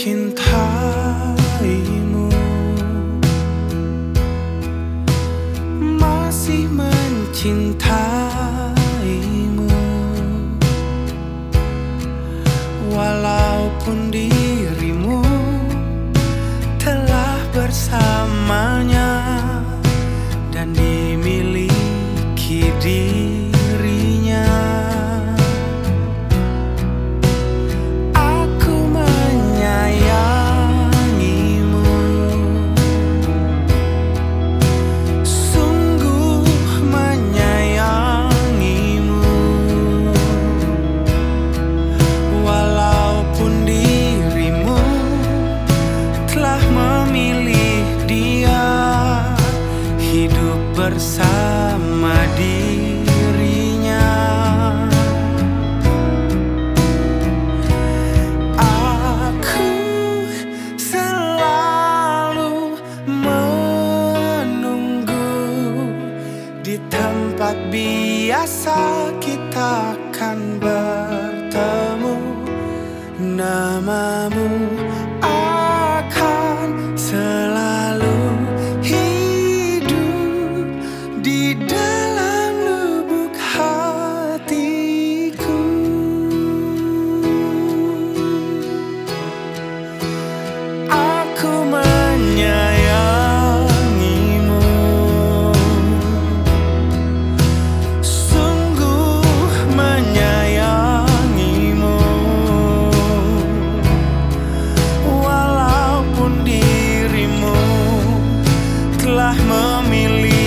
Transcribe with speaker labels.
Speaker 1: mencintaimu. Masih mencintaimu. Walaupun dirimu bersama dirinya. Aku selalu menunggu Di tempat biasa kita akan bertemu. Namamu memilih